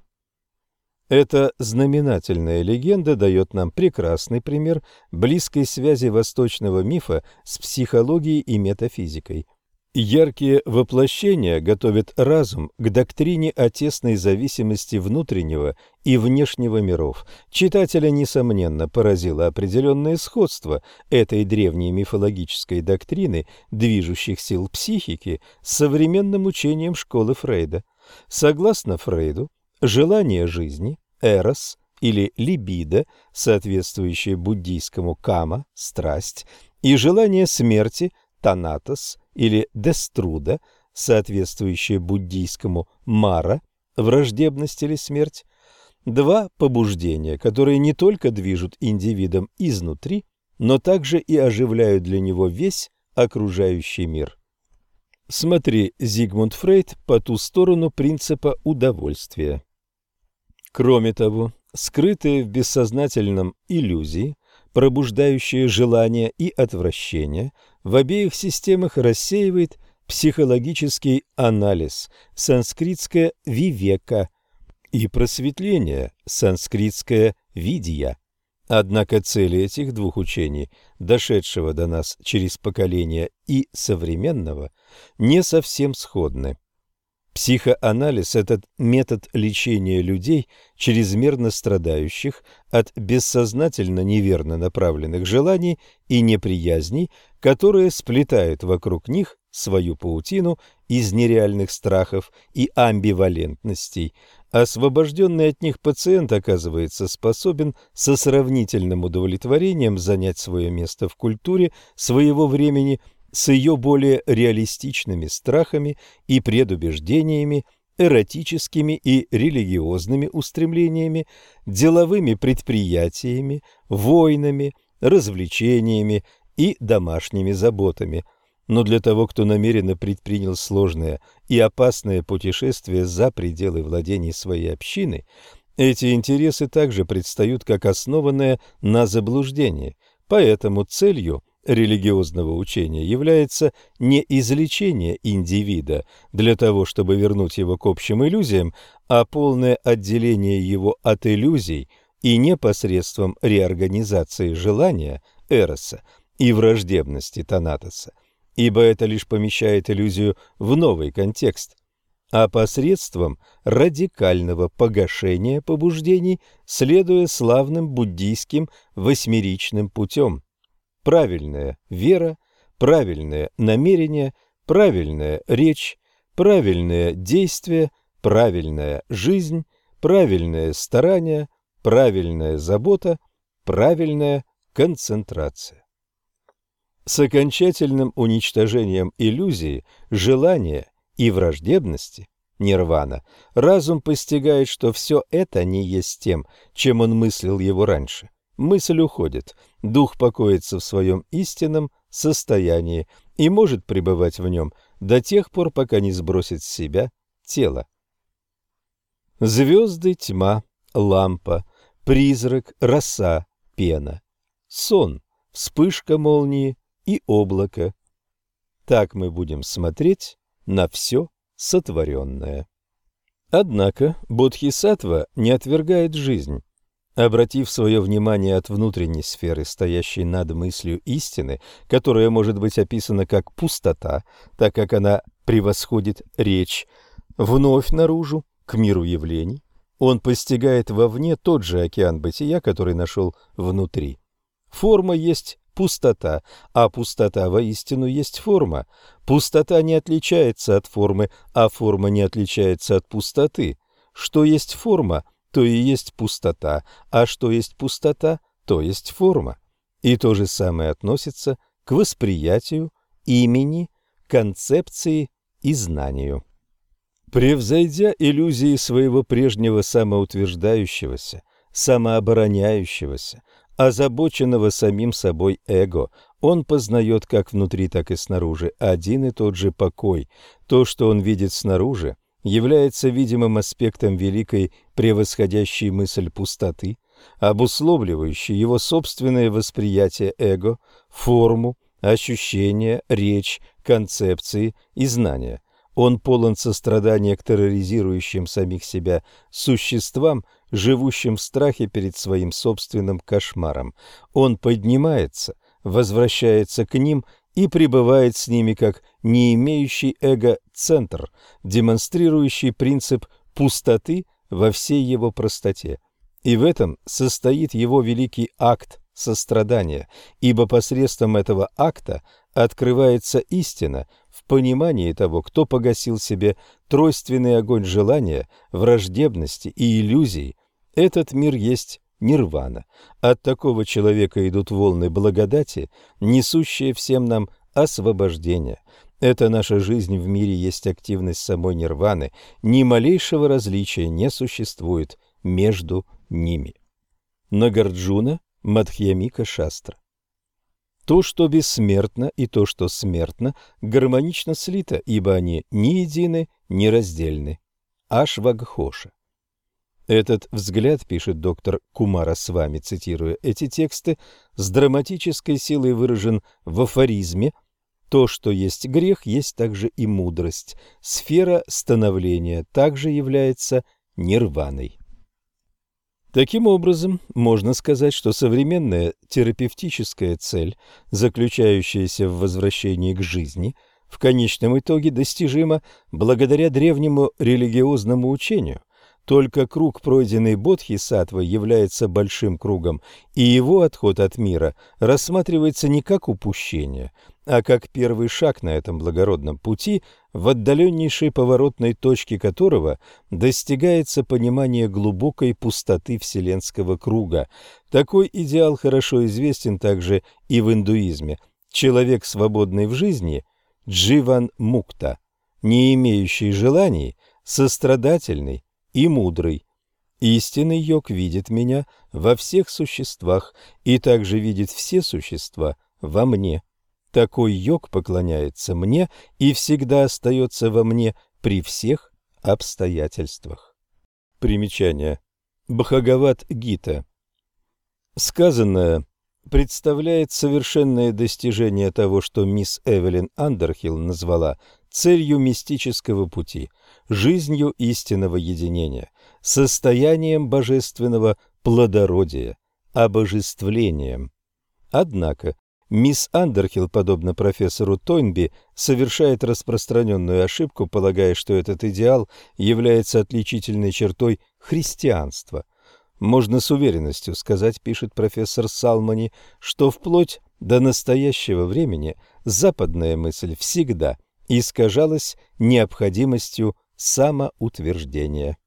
Эта знаменательная легенда дает нам прекрасный пример близкой связи восточного мифа с психологией и метафизикой – Яркие воплощения готовят разум к доктрине о тесной зависимости внутреннего и внешнего миров. Читателя, несомненно, поразило определенное сходство этой древней мифологической доктрины движущих сил психики с современным учением школы Фрейда. Согласно Фрейду, желание жизни, эрос или либидо, соответствующее буддийскому кама, страсть, и желание смерти, танатос, или деструда, соответствующее буддийскому мара, враждебность или смерть, два побуждения, которые не только движут индивидом изнутри, но также и оживляют для него весь окружающий мир. Смотри Зигмунд Фрейд по ту сторону принципа удовольствия. Кроме того, скрытые в бессознательном иллюзии, пробуждающие желание и отвращение, в обеих системах рассеивает психологический анализ, санскритское «вивека» и просветление, санскритское «видия». Однако цели этих двух учений, дошедшего до нас через поколения и современного, не совсем сходны. Психоанализ – это метод лечения людей, чрезмерно страдающих от бессознательно неверно направленных желаний и неприязней, которые сплетают вокруг них свою паутину из нереальных страхов и амбивалентностей. Освобожденный от них пациент оказывается способен со сравнительным удовлетворением занять свое место в культуре своего времени – с ее более реалистичными страхами и предубеждениями, эротическими и религиозными устремлениями, деловыми предприятиями, войнами, развлечениями и домашними заботами. Но для того, кто намеренно предпринял сложное и опасное путешествие за пределы владений своей общины, эти интересы также предстают как основанные на заблуждении. Поэтому целью – религиозного учения является не излечение индивида для того, чтобы вернуть его к общим иллюзиям, а полное отделение его от иллюзий и непосредством реорганизации желания Эроса и враждебности Танатоса, ибо это лишь помещает иллюзию в новый контекст, а посредством радикального погашения побуждений, следуя славным буддийским восьмеричным путем правильная вера, правильное намерение, правильная речь, правильное действие, правильная жизнь, правильное старание, правильная забота, правильная концентрация. С окончательным уничтожением иллюзии, желания и враждебности нирвана, разум постигает, что все это не есть тем, чем он мыслил его раньше – мысль уходит, дух покоится в своем истинном состоянии и может пребывать в нем до тех пор, пока не сбросит с себя тело. Звезды, тьма, лампа, призрак, роса, пена, сон, вспышка молнии, и облако. Так мы будем смотреть на все сотворенное. Однако Бодхисаттва не отвергает жизнь. Обратив свое внимание от внутренней сферы, стоящей над мыслью истины, которая может быть описана как пустота, так как она превосходит речь, вновь наружу, к миру явлений, он постигает вовне тот же океан бытия, который нашел внутри. Форма есть пустота, а пустота воистину есть форма. Пустота не отличается от формы, а форма не отличается от пустоты. Что есть форма, то и есть пустота, а что есть пустота, то есть форма. И то же самое относится к восприятию, имени, концепции и знанию. Превзойдя иллюзии своего прежнего самоутверждающегося, самообороняющегося, озабоченного самим собой эго, он познает как внутри, так и снаружи один и тот же покой. То, что он видит снаружи, является видимым аспектом великой превосходящей мысль пустоты, обусловливающей его собственное восприятие эго, форму, ощущения, речь, концепции и знания. Он полон сострадания к терроризирующим самих себя существам, живущим в страхе перед своим собственным кошмаром. Он поднимается, возвращается к ним и пребывает с ними как не имеющий эго-центр, демонстрирующий принцип пустоты во всей его простоте. И в этом состоит его великий акт сострадания, ибо посредством этого акта открывается истина в понимании того, кто погасил себе тройственный огонь желания, враждебности и иллюзий. Этот мир есть нирвана. От такого человека идут волны благодати, несущие всем нам освобождение. Это наша жизнь в мире есть активность самой нирваны, ни малейшего различия не существует между ними. Нагарджуна Мадхьямика Шастра то, что бессмертно, и то, что смертно, гармонично слито, ибо они ни едины, ни раздельны. Ашвагхоша. Этот взгляд, пишет доктор Кумара с вами, цитируя эти тексты, с драматической силой выражен в афоризме «То, что есть грех, есть также и мудрость. Сфера становления также является нирваной». Таким образом, можно сказать, что современная терапевтическая цель, заключающаяся в возвращении к жизни, в конечном итоге достижима благодаря древнему религиозному учению. Только круг, пройденный Бодхисаттвой, является большим кругом, и его отход от мира рассматривается не как упущение, а как первый шаг на этом благородном пути, в отдаленнейшей поворотной точке которого достигается понимание глубокой пустоты вселенского круга. Такой идеал хорошо известен также и в индуизме. Человек, свободный в жизни, дживан мукта, не имеющий желаний, сострадательный и мудрый. Истинный йог видит меня во всех существах и также видит все существа во мне. Такой йог поклоняется мне и всегда остается во мне при всех обстоятельствах. Примечание. Бхагават Гита. Сказанное представляет совершенное достижение того, что мисс Эвелин Андерхилл назвала целью мистического пути, жизнью истинного единения, состоянием божественного плодородия, обожествлением. Однако Мисс Андерхилл, подобно профессору Тойнби, совершает распространенную ошибку, полагая, что этот идеал является отличительной чертой христианства. Можно с уверенностью сказать, пишет профессор Салмани, что вплоть до настоящего времени западная мысль всегда искажалась необходимостью самоутверждения.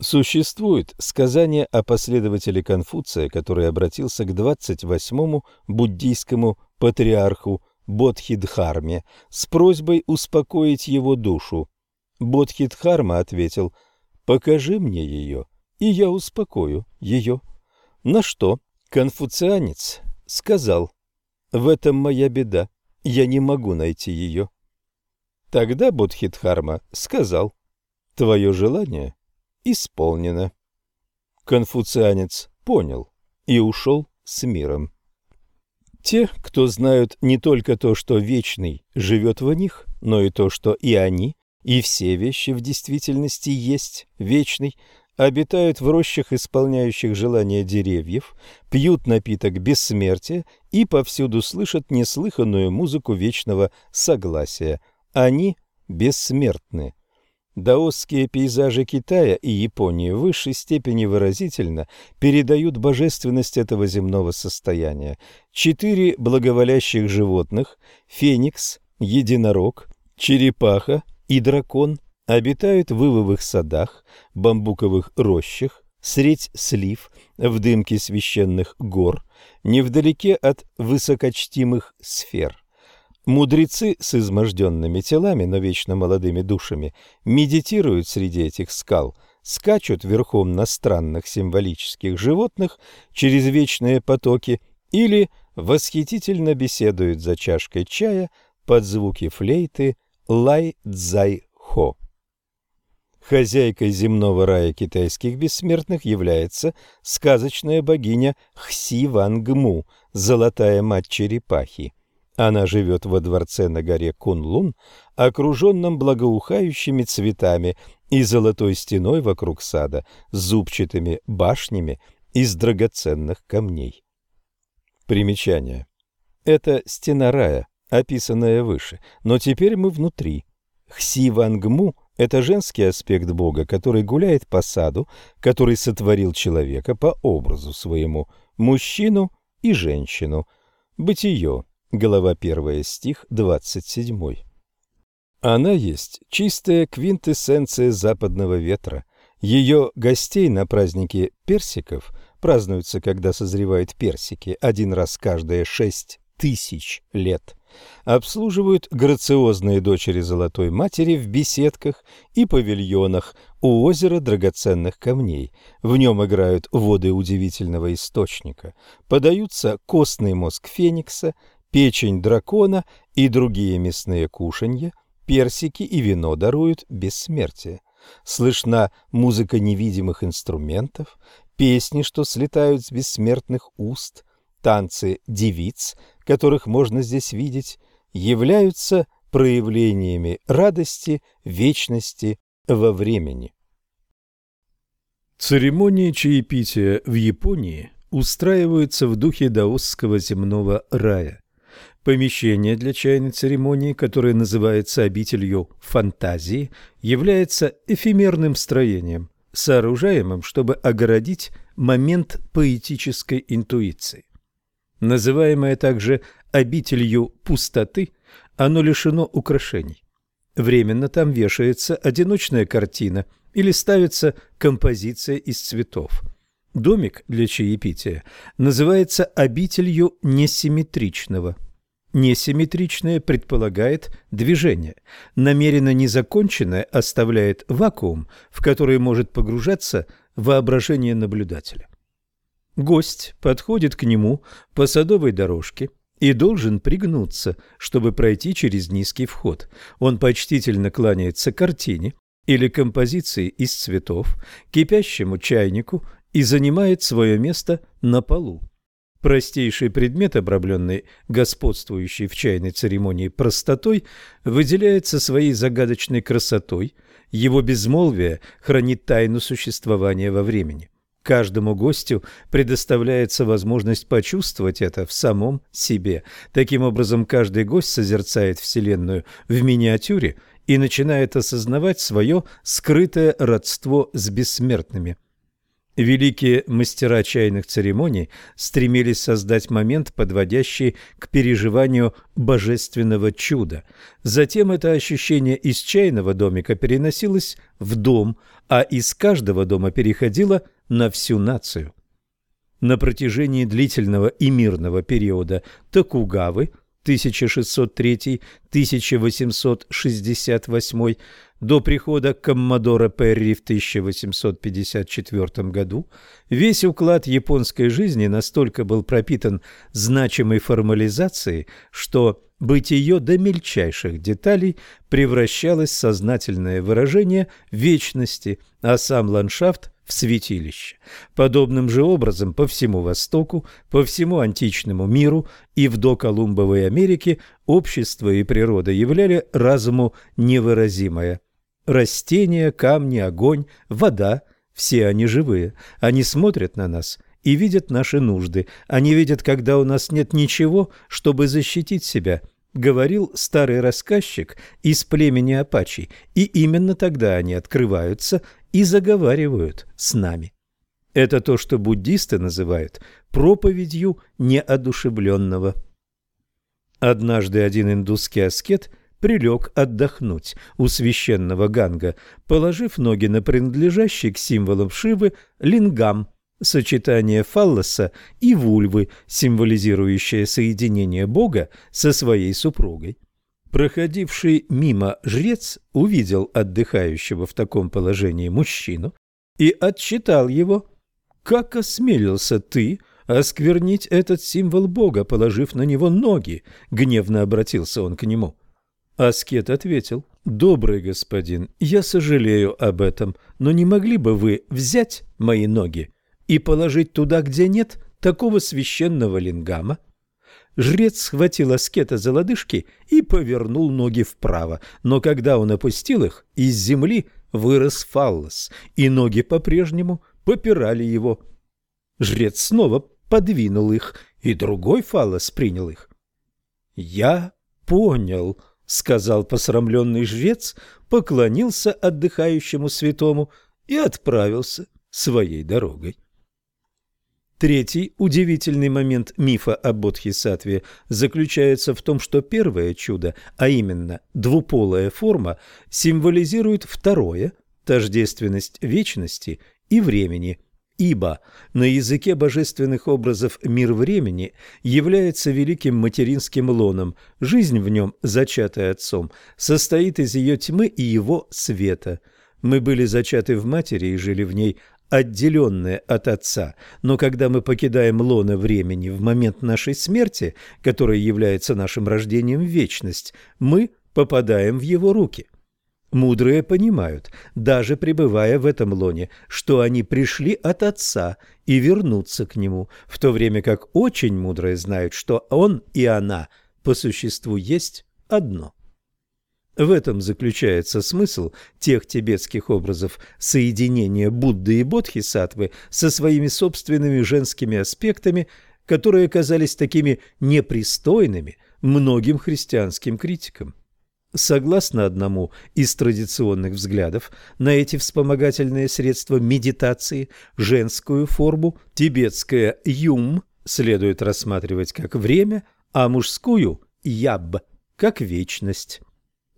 Существует сказание о последователе Конфуция, который обратился к 28-му буддийскому патриарху Бодхидхарме с просьбой успокоить его душу. Бодхидхарма ответил «Покажи мне ее, и я успокою ее». На что конфуцианец сказал «В этом моя беда, я не могу найти ее». Тогда Бодхидхарма сказал «Твое желание исполнено. Конфуцианец понял и ушел с миром. Те, кто знают не только то, что вечный живет в них, но и то, что и они, и все вещи в действительности есть вечный, обитают в рощах, исполняющих желания деревьев, пьют напиток бессмертия и повсюду слышат неслыханную музыку вечного согласия. Они бессмертны. Даосские пейзажи Китая и Японии в высшей степени выразительно передают божественность этого земного состояния. Четыре благоволящих животных – феникс, единорог, черепаха и дракон – обитают в ивовых садах, бамбуковых рощах, средь слив, в дымке священных гор, невдалеке от высокочтимых сфер. Мудрецы с изможденными телами, но вечно молодыми душами, медитируют среди этих скал, скачут верхом на странных символических животных через вечные потоки или восхитительно беседуют за чашкой чая под звуки флейты лай-дзай-хо. Хозяйкой земного рая китайских бессмертных является сказочная богиня Хси Вангму, золотая мать черепахи. Она живет во дворце на горе Кунлун, окруженном благоухающими цветами и золотой стеной вокруг сада зубчатыми башнями из драгоценных камней. Примечание. Это стена рая, описанная выше, но теперь мы внутри. Хси Вангму – это женский аспект Бога, который гуляет по саду, который сотворил человека по образу своему, мужчину и женщину. Бытие, Глава 1, стих 27. Она есть чистая квинтэссенция западного ветра. Ее гостей на празднике персиков празднуются, когда созревают персики, один раз каждые шесть тысяч лет. Обслуживают грациозные дочери Золотой Матери в беседках и павильонах у озера драгоценных камней. В нем играют воды удивительного источника. Подаются костный мозг феникса, печень дракона и другие мясные кушанья, персики и вино даруют бессмертие. Слышна музыка невидимых инструментов, песни, что слетают с бессмертных уст, танцы девиц, которых можно здесь видеть, являются проявлениями радости, вечности во времени. Церемонии чаепития в Японии устраиваются в духе даосского земного рая. Помещение для чайной церемонии, которое называется обителью фантазии, является эфемерным строением, сооружаемым, чтобы огородить момент поэтической интуиции. Называемое также обителью пустоты, оно лишено украшений. Временно там вешается одиночная картина или ставится композиция из цветов. Домик для чаепития называется обителью несимметричного – Несимметричное предполагает движение. Намеренно незаконченное оставляет вакуум, в который может погружаться воображение наблюдателя. Гость подходит к нему по садовой дорожке и должен пригнуться, чтобы пройти через низкий вход. Он почтительно кланяется картине или композиции из цветов, кипящему чайнику и занимает свое место на полу. Простейший предмет, обрамленный господствующей в чайной церемонии простотой, выделяется своей загадочной красотой, его безмолвие хранит тайну существования во времени. Каждому гостю предоставляется возможность почувствовать это в самом себе. Таким образом, каждый гость созерцает Вселенную в миниатюре и начинает осознавать свое скрытое родство с бессмертными – Великие мастера чайных церемоний стремились создать момент, подводящий к переживанию божественного чуда. Затем это ощущение из чайного домика переносилось в дом, а из каждого дома переходило на всю нацию. На протяжении длительного и мирного периода Токугавы 1603-1868 до прихода Коммодора Перри в 1854 году. Весь уклад японской жизни настолько был пропитан значимой формализацией, что бытие до мельчайших деталей превращалось в сознательное выражение вечности, а сам ландшафт в святилище. Подобным же образом по всему Востоку, по всему античному миру и в доколумбовой Америке общество и природа являли разуму невыразимое. Растения, камни, огонь, вода – все они живые. Они смотрят на нас и видят наши нужды. Они видят, когда у нас нет ничего, чтобы защитить себя – говорил старый рассказчик из племени Апачей, и именно тогда они открываются и заговаривают с нами. Это то, что буддисты называют проповедью неодушевленного. Однажды один индусский аскет прилег отдохнуть у священного ганга, положив ноги на принадлежащий к символам Шивы лингам, сочетание фаллоса и вульвы, символизирующее соединение Бога со своей супругой. Проходивший мимо жрец увидел отдыхающего в таком положении мужчину и отчитал его. «Как осмелился ты осквернить этот символ Бога, положив на него ноги?» — гневно обратился он к нему. Аскет ответил, «Добрый господин, я сожалею об этом, но не могли бы вы взять мои ноги и положить туда, где нет такого священного лингама?» Жрец схватил аскета за лодыжки и повернул ноги вправо, но когда он опустил их, из земли вырос фаллос, и ноги по-прежнему попирали его. Жрец снова подвинул их, и другой фаллос принял их. «Я понял», — сказал посрамленный жрец, поклонился отдыхающему святому и отправился своей дорогой. Третий удивительный момент мифа о Бодхисаттве заключается в том, что первое чудо, а именно двуполая форма, символизирует второе – тождественность вечности и времени – ибо на языке божественных образов мир времени является великим материнским лоном, жизнь в нем, зачатая отцом, состоит из ее тьмы и его света. Мы были зачаты в матери и жили в ней отделенные от Отца, но когда мы покидаем лоно времени в момент нашей смерти, которая является нашим рождением в вечность, мы попадаем в Его руки. Мудрые понимают, даже пребывая в этом лоне, что они пришли от Отца и вернутся к Нему, в то время как очень мудрые знают, что Он и Она по существу есть одно. В этом заключается смысл тех тибетских образов соединения Будды и Бодхисаттвы со своими собственными женскими аспектами, которые казались такими непристойными многим христианским критикам. Согласно одному из традиционных взглядов на эти вспомогательные средства медитации, женскую форму, тибетское «юм» следует рассматривать как время, а мужскую «яб» как вечность.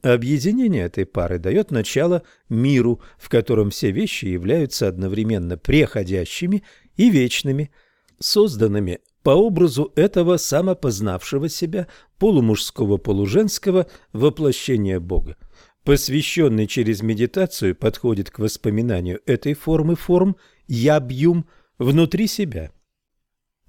Объединение этой пары дает начало миру, в котором все вещи являются одновременно преходящими и вечными, созданными по образу этого самопознавшего себя полумужского-полуженского воплощения Бога. Посвященный через медитацию подходит к воспоминанию этой формы форм «ябьюм» внутри себя –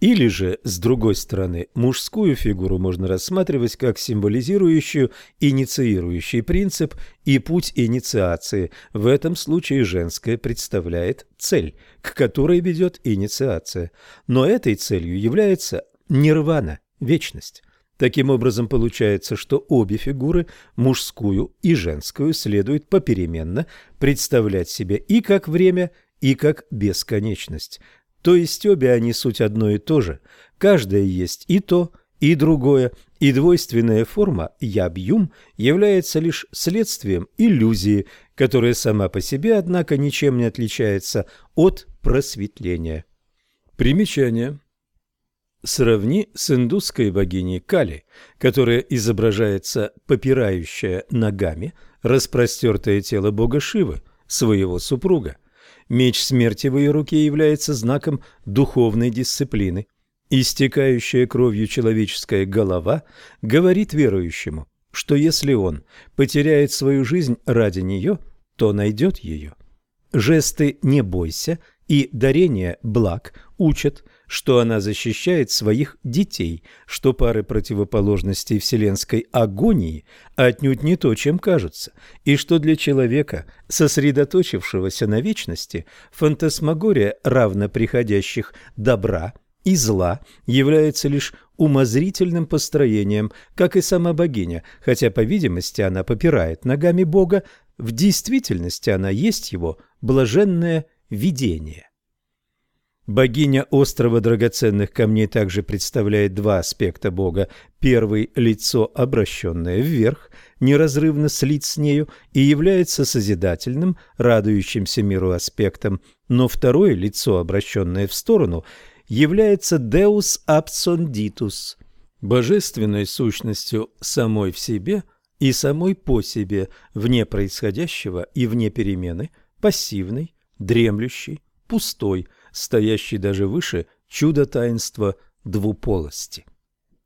или же, с другой стороны, мужскую фигуру можно рассматривать как символизирующую инициирующий принцип и путь инициации. В этом случае женское представляет цель, к которой ведет инициация. Но этой целью является нирвана, вечность. Таким образом, получается, что обе фигуры, мужскую и женскую, следует попеременно представлять себе и как время, и как бесконечность. То есть обе они суть одно и то же, каждая есть и то, и другое, и двойственная форма «ябьюм» является лишь следствием иллюзии, которая сама по себе, однако, ничем не отличается от просветления. Примечание. Сравни с индусской богиней Кали, которая изображается попирающая ногами распростертое тело бога Шивы, своего супруга. Меч смерти в ее руке является знаком духовной дисциплины. Истекающая кровью человеческая голова говорит верующему, что если он потеряет свою жизнь ради нее, то найдет ее. Жесты «не бойся» и дарение благ учат, что она защищает своих детей, что пары противоположностей вселенской агонии отнюдь не то, чем кажутся, и что для человека, сосредоточившегося на вечности, фантасмагория равно приходящих добра и зла является лишь умозрительным построением, как и сама богиня, хотя, по видимости, она попирает ногами Бога, в действительности она есть его блаженное видение. Богиня острова драгоценных камней также представляет два аспекта Бога. Первый – лицо, обращенное вверх, неразрывно слит с нею и является созидательным, радующимся миру аспектом, но второе – лицо, обращенное в сторону, является Deus Absonditus, божественной сущностью самой в себе и самой по себе, вне происходящего и вне перемены, пассивной, дремлющей, пустой – стоящий даже выше чудо таинства двуполости.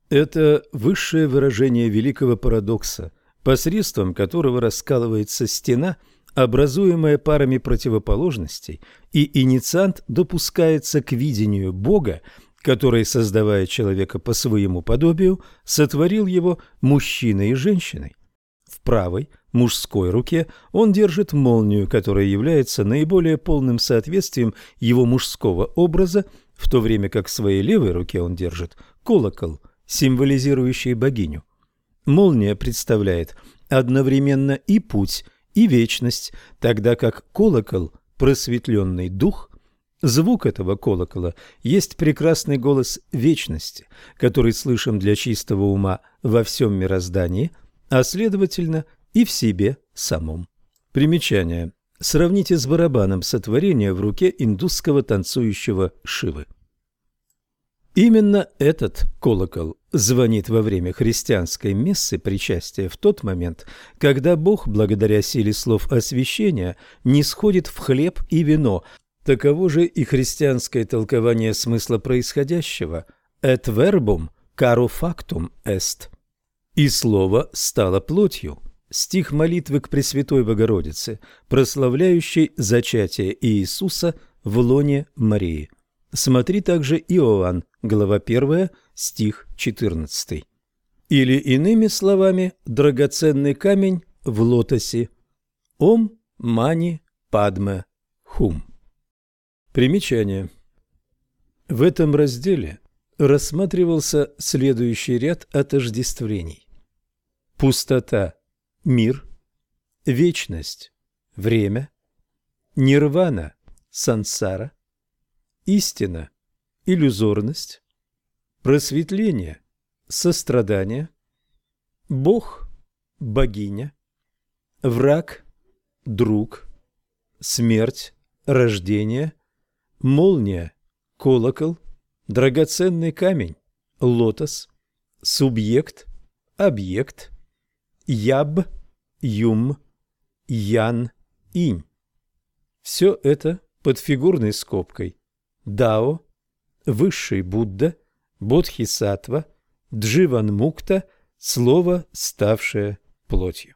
Это высшее выражение великого парадокса, посредством которого раскалывается стена, образуемая парами противоположностей, и инициант допускается к видению Бога, который, создавая человека по своему подобию, сотворил его мужчиной и женщиной. В правой мужской руке он держит молнию, которая является наиболее полным соответствием его мужского образа, в то время как в своей левой руке он держит колокол, символизирующий богиню. Молния представляет одновременно и путь, и вечность, тогда как колокол – просветленный дух – Звук этого колокола есть прекрасный голос вечности, который слышим для чистого ума во всем мироздании, а следовательно и в себе самом. Примечание. Сравните с барабаном сотворения в руке индусского танцующего Шивы. Именно этот колокол звонит во время христианской мессы причастия в тот момент, когда Бог, благодаря силе слов освящения, не сходит в хлеб и вино. Таково же и христианское толкование смысла происходящего «et verbum caro factum est» – «и слово стало плотью» стих молитвы к Пресвятой Богородице, прославляющей зачатие Иисуса в лоне Марии. Смотри также Иоанн, глава 1, стих 14. Или иными словами, драгоценный камень в лотосе. Ом мани падме хум. Примечание. В этом разделе рассматривался следующий ряд отождествлений. Пустота мир, вечность, время, нирвана, сансара, истина, иллюзорность, просветление, сострадание, Бог, богиня, враг, друг, смерть, рождение, молния, колокол, драгоценный камень, лотос, субъект, объект, яб, Юм, Ян, Инь. Все это под фигурной скобкой. Дао, Высший Будда, Бодхисаттва, Дживан Мукта, слово, ставшее плотью.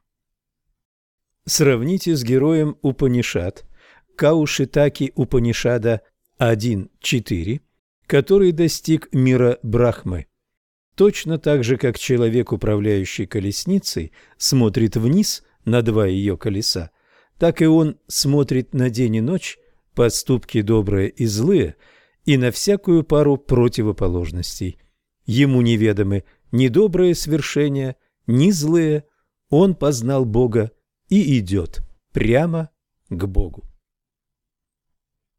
Сравните с героем Упанишат, Каушитаки Упанишада 1.4, который достиг мира Брахмы. Точно так же, как человек, управляющий колесницей, смотрит вниз на два ее колеса, так и он смотрит на день и ночь, поступки добрые и злые, и на всякую пару противоположностей. Ему неведомы ни добрые свершения, ни злые, он познал Бога и идет прямо к Богу.